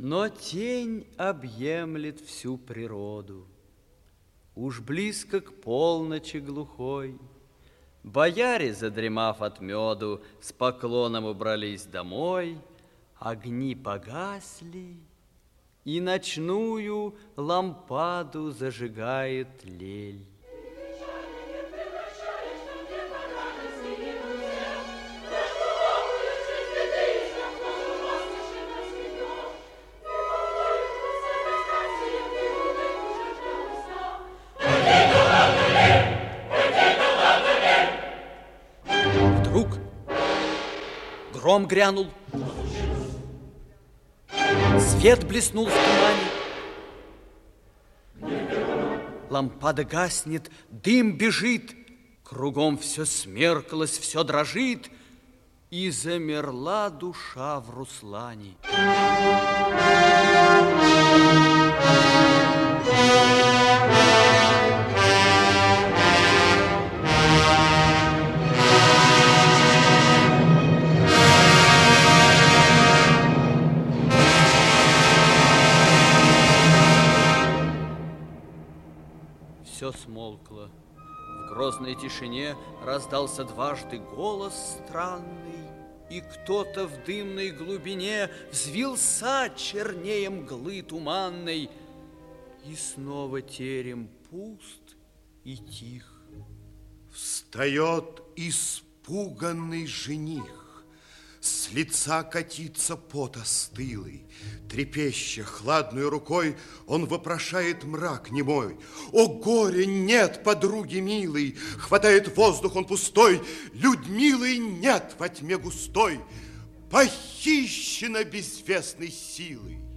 Но тень объемлет всю природу. Уж близко к полночи глухой, Бояре, задремав от меду, С поклоном убрались домой, Огни погасли, и ночную лампаду зажигает лель. Гром грянул, свет блеснул в тумане. Лампада гаснет, дым бежит, кругом все смеркалось, все дрожит, и замерла душа в Руслане. Все смолкло. В грозной тишине раздался дважды голос странный, И кто-то в дымной глубине взвился чернее мглы туманной, И снова терем пуст и тих. Встает испуганный жених. С лица катится пот остылый. Трепеща хладной рукой, он вопрошает мрак немой. О, горе, нет подруги милой! Хватает воздух он пустой, Людмилы нет во тьме густой, Похищена безвестной силой.